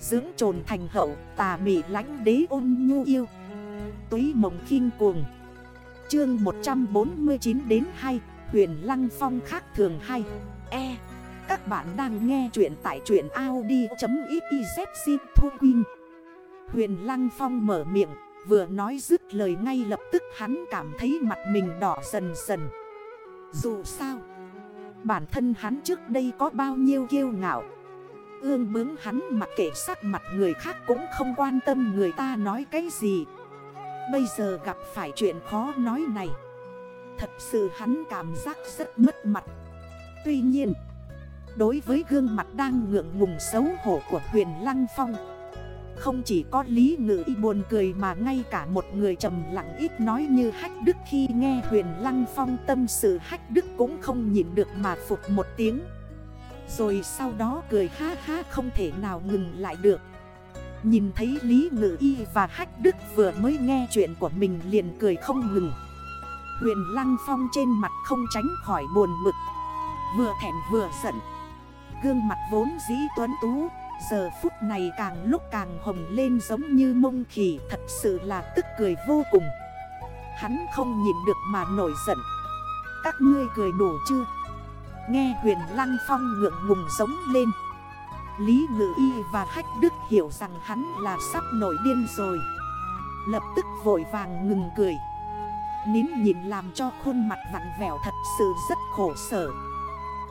Dưỡng trồn thành hậu, tà mị lánh đế ôn nhu yêu. Túy mộng khinh cuồng. Chương 149 đến 2 Huyền Lăng Phong khác thường 2 E Các bạn đang nghe chuyện tại chuyện Audi.xyz Thu Quyên. Huyền Lăng Phong mở miệng, Vừa nói dứt lời ngay lập tức hắn cảm thấy mặt mình đỏ dần dần. Dù sao, Bản thân hắn trước đây có bao nhiêu kiêu ngạo Ương bướng hắn mặc kệ sắc mặt người khác cũng không quan tâm người ta nói cái gì. Bây giờ gặp phải chuyện khó nói này. Thật sự hắn cảm giác rất mất mặt. Tuy nhiên, Đối với gương mặt đang ngượng ngùng xấu hổ của huyền Lăng Phong, Không chỉ có lý ngữ y buồn cười mà ngay cả một người trầm lặng ít nói như Hách Đức Khi nghe huyền Lăng Phong tâm sự Hách Đức cũng không nhịn được mà phục một tiếng. Rồi sau đó cười ha ha không thể nào ngừng lại được. Nhìn thấy Lý Ngự Y và Hách Đức vừa mới nghe chuyện của mình liền cười không ngừng. Huyền Lăng Phong trên mặt không tránh khỏi buồn bực Vừa thẹn vừa giận. Gương mặt vốn dĩ tuấn tú, Giờ phút này càng lúc càng hồng lên giống như mông khỉ, Thật sự là tức cười vô cùng. Hắn không nhìn được mà nổi giận. Các ngươi cười đủ chưa? Nghe huyền Lăng Phong ngượng ngùng giống lên Lý Ngự Y và Hách Đức hiểu rằng hắn là sắp nổi điên rồi Lập tức vội vàng ngừng cười Nín nhìn làm cho khuôn mặt vặn vẹo thật sự rất khổ sở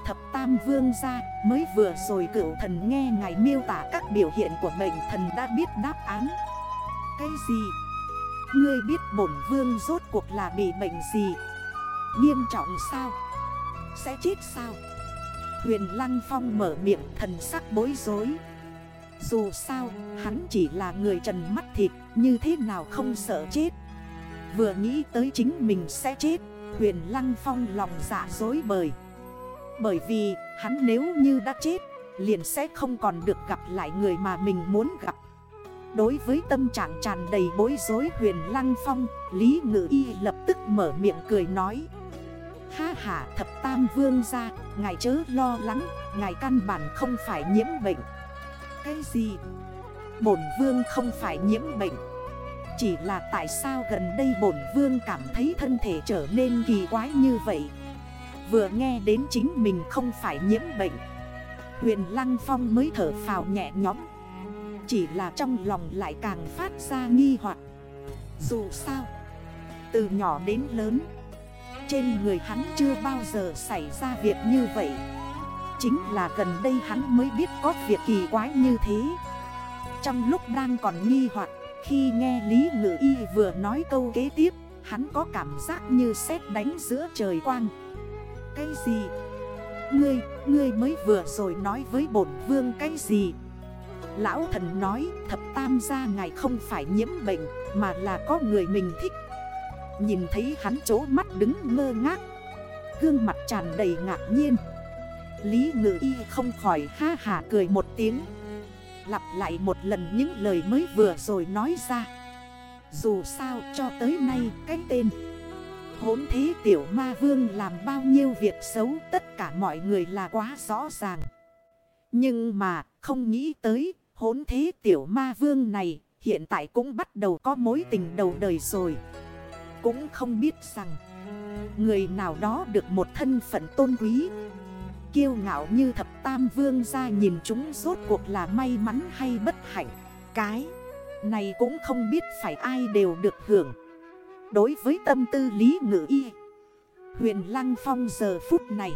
Thập Tam Vương ra, mới vừa rồi cửu thần nghe ngài miêu tả các biểu hiện của bệnh thần đã biết đáp án Cái gì? Ngươi biết bổn vương rốt cuộc là bị bệnh gì? Nghiêm trọng sao? Sẽ chết sao? Huyền Lăng Phong mở miệng thần sắc bối rối. Dù sao, hắn chỉ là người trần mắt thịt, Như thế nào không sợ chết? Vừa nghĩ tới chính mình sẽ chết, Huyền Lăng Phong lòng dạ dối bời. Bởi vì, hắn nếu như đã chết, Liền sẽ không còn được gặp lại người mà mình muốn gặp. Đối với tâm trạng tràn đầy bối rối, huyền Lăng Phong, Lý Ngự Y lập tức mở miệng cười nói. Ha ha thập tam vương ra Ngài chớ lo lắng, Ngài căn bản không phải nhiễm bệnh. Cái gì? Bổn vương không phải nhiễm bệnh. Chỉ là tại sao gần đây bổn vương cảm thấy thân thể trở nên kỳ quái như vậy? Vừa nghe đến chính mình không phải nhiễm bệnh, Huyền Lăng Phong mới thở phào nhẹ nhõm. Chỉ là trong lòng lại càng phát ra nghi hoặc. Dù sao, Từ nhỏ đến lớn trên người hắn chưa bao giờ xảy ra việc như vậy Chính là gần đây hắn mới biết có việc kỳ quái như thế Trong lúc đang còn nghi hoặc Khi nghe Lý Ngự Y vừa nói câu kế tiếp Hắn có cảm giác như sét đánh giữa trời quang Cái gì? Ngươi, ngươi mới vừa rồi nói với bổn vương cái gì? Lão thần nói thập tam gia ngài không phải nhiễm bệnh Mà là có người mình thích Nhìn thấy hắn chố mắt đứng ngơ ngác. Gương mặt tràn đầy ngạc nhiên. Lý ngự y không khỏi ha hà cười một tiếng. Lặp lại một lần những lời mới vừa rồi nói ra. Dù sao cho tới nay cái tên. Hốn thế tiểu ma vương làm bao nhiêu việc xấu Tất cả mọi người là quá rõ ràng. Nhưng mà không nghĩ tới Hốn thế tiểu ma vương này Hiện tại cũng bắt đầu có mối tình đầu đời rồi cũng không biết rằng Người nào đó được một thân phận tôn quý. Kiêu ngạo như thập tam vương ra nhìn chúng rốt cuộc là may mắn hay bất hạnh. Cái này cũng không biết phải ai đều được hưởng. Đối với tâm tư lý ngữ y, Huyền Lăng Phong giờ phút này,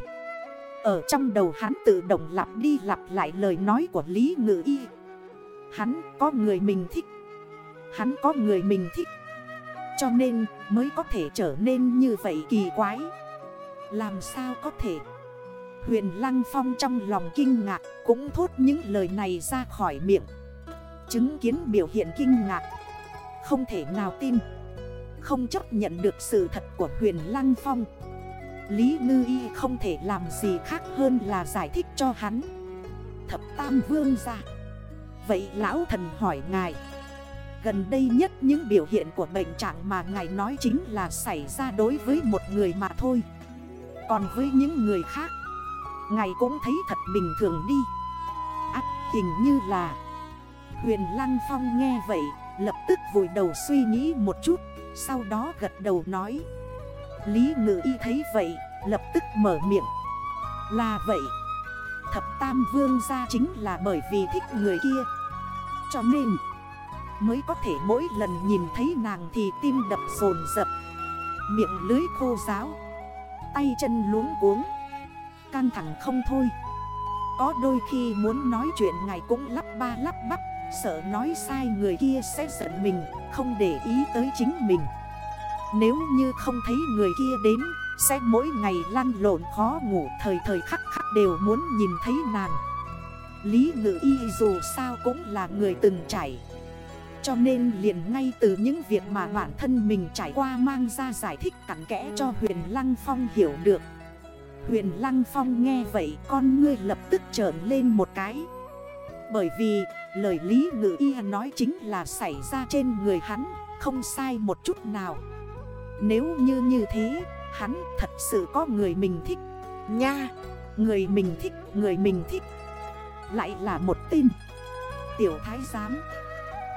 Ở trong đầu hắn tự động lặp đi lặp lại lời nói của Lý Ngự Y. Hắn có người mình thích. Hắn có người mình thích cho nên mới có thể trở nên như vậy kỳ quái. Làm sao có thể? Huyền Lăng Phong trong lòng kinh ngạc Cũng thốt những lời này ra khỏi miệng. Chứng kiến biểu hiện kinh ngạc, Không thể nào tin. Không chấp nhận được sự thật của huyền Lăng Phong. Lý Ngư Y không thể làm gì khác hơn là giải thích cho hắn. Thập Tam Vương ra. Vậy lão thần hỏi ngài Gần đây nhất những biểu hiện của bệnh trạng mà ngài nói chính là xảy ra đối với một người mà thôi. Còn với những người khác, Ngài cũng thấy thật bình thường đi. Ác hình như là Huyền Lăng Phong nghe vậy, Lập tức vùi đầu suy nghĩ một chút, Sau đó gật đầu nói. Lý ngự y thấy vậy, Lập tức mở miệng. Là vậy, Thập Tam Vương ra chính là bởi vì thích người kia. Cho nên Mới có thể mỗi lần nhìn thấy nàng thì tim đập rồn rập. Miệng lưới khô giáo Tay chân luống cuống. Căng thẳng không thôi. Có đôi khi muốn nói chuyện ngài cũng lắp ba lắp bắp, Sợ nói sai người kia sẽ giận mình, Không để ý tới chính mình. Nếu như không thấy người kia đến, Sẽ mỗi ngày lăn lộn khó ngủ, Thời thời khắc khắc đều muốn nhìn thấy nàng. Lý ngự y dù sao cũng là người từng trải cho nên liền ngay từ những việc mà bản thân mình trải qua mang ra giải thích cặn kẽ cho huyền Lăng Phong hiểu được. Huyền Lăng Phong nghe vậy, con ngươi lập tức trởn lên một cái. Bởi vì, lời Lý Ngự Y nói chính là xảy ra trên người hắn, Không sai một chút nào. Nếu như như thế, Hắn thật sự có người mình thích. Nha! Người mình thích, Người mình thích. Lại là một tin Tiểu thái giám.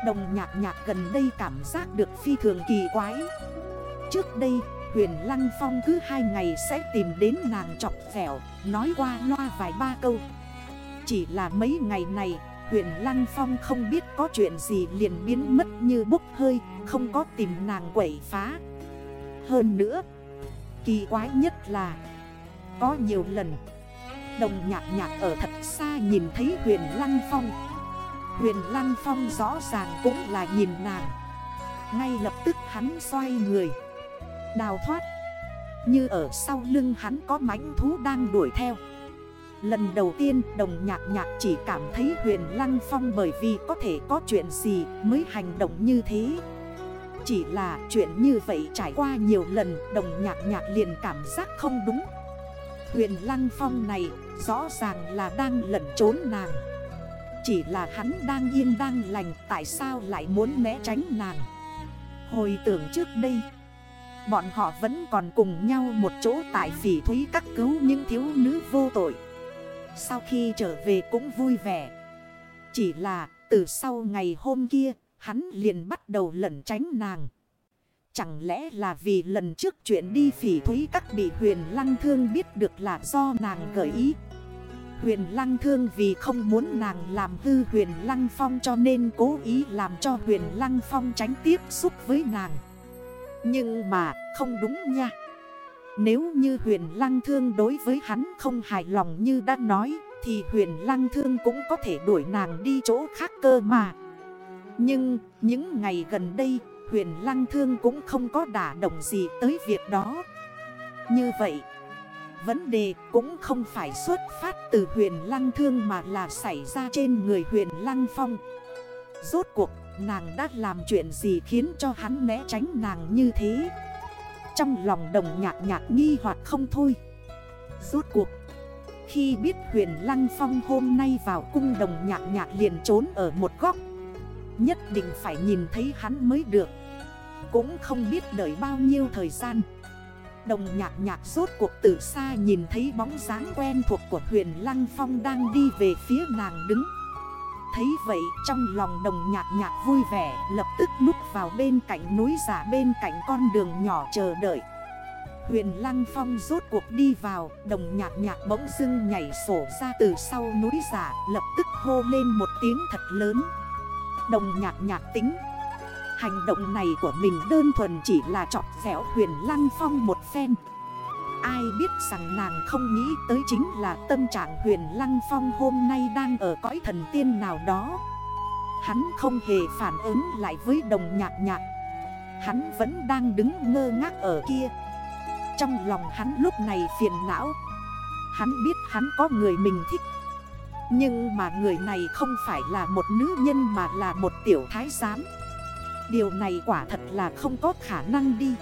Đồng nhạc nhạc gần đây cảm giác được phi thường kỳ quái. Trước đây, huyền Lăng Phong cứ hai ngày sẽ tìm đến nàng chọc phẻo Nói qua loa vài ba câu. Chỉ là mấy ngày này, huyền Lăng Phong không biết có chuyện gì liền biến mất như bốc hơi, Không có tìm nàng quẩy phá. Hơn nữa, Kỳ quái nhất là, Có nhiều lần, Đồng nhạc nhạc ở thật xa nhìn thấy huyền Lăng Phong Huyền Lăng Phong rõ ràng cũng là nhìn nàng. Ngay lập tức hắn xoay người. Đào thoát. Như ở sau lưng hắn có mãnh thú đang đuổi theo. Lần đầu tiên, đồng nhạc nhạc chỉ cảm thấy huyền Lăng Phong bởi vì có thể có chuyện gì mới hành động như thế. Chỉ là chuyện như vậy trải qua nhiều lần, đồng nhạc nhạc liền cảm giác không đúng. Huyền Lăng Phong này rõ ràng là đang lẩn trốn nàng chỉ là hắn đang yên đang lành, Tại sao lại muốn né tránh nàng? Hồi tưởng trước đây, Bọn họ vẫn còn cùng nhau một chỗ tại phỉ thúy các cứu những thiếu nữ vô tội. Sau khi trở về cũng vui vẻ. Chỉ là từ sau ngày hôm kia, Hắn liền bắt đầu lẩn tránh nàng. Chẳng lẽ là vì lần trước chuyện đi phỉ thúy các bị huyền lăng thương biết được là do nàng gợi ý? Huyền Lăng Thương vì không muốn nàng làm hư Huyền Lăng Phong cho nên cố ý làm cho Huyền Lăng Phong tránh tiếp xúc với nàng. Nhưng mà, không đúng nha. Nếu như Huyền Lăng Thương đối với hắn không hài lòng như đã nói, thì Huyền Lăng Thương cũng có thể đuổi nàng đi chỗ khác cơ mà. Nhưng, những ngày gần đây, Huyền Lăng Thương cũng không có đả động gì tới việc đó. Như vậy Vấn đề cũng không phải xuất phát từ huyền lăng thương mà là xảy ra trên người huyền lăng phong. Rốt cuộc, nàng đã làm chuyện gì khiến cho hắn né tránh nàng như thế? Trong lòng đồng nhạc nhạc nghi hoặc không thôi. Rốt cuộc, Khi biết huyền lăng phong hôm nay vào cung đồng nhạc nhạc liền trốn ở một góc, Nhất định phải nhìn thấy hắn mới được. Cũng không biết đợi bao nhiêu thời gian. Đồng nhạc nhạc rốt cuộc từ xa nhìn thấy bóng dáng quen thuộc của huyền Lăng Phong đang đi về phía nàng đứng. Thấy vậy, trong lòng đồng nhạc nhạc vui vẻ, lập tức núp vào bên cạnh núi giả bên cạnh con đường nhỏ chờ đợi. Huyền Lăng Phong rốt cuộc đi vào, Đồng nhạc nhạc bỗng dưng nhảy sổ ra từ sau núi giả Lập tức hô lên một tiếng thật lớn. Đồng nhạc nhạc tính Hành động này của mình đơn thuần chỉ là chọc dẻo huyền lăng phong một phen. Ai biết rằng nàng không nghĩ tới chính là tâm trạng huyền lăng phong hôm nay đang ở cõi thần tiên nào đó. Hắn không hề phản ứng lại với đồng nhạc nhạc. Hắn vẫn đang đứng ngơ ngác ở kia. Trong lòng hắn lúc này phiền não. Hắn biết hắn có người mình thích. Nhưng mà người này không phải là một nữ nhân mà là một tiểu thái giám. Điều này quả thật là không có khả năng đi.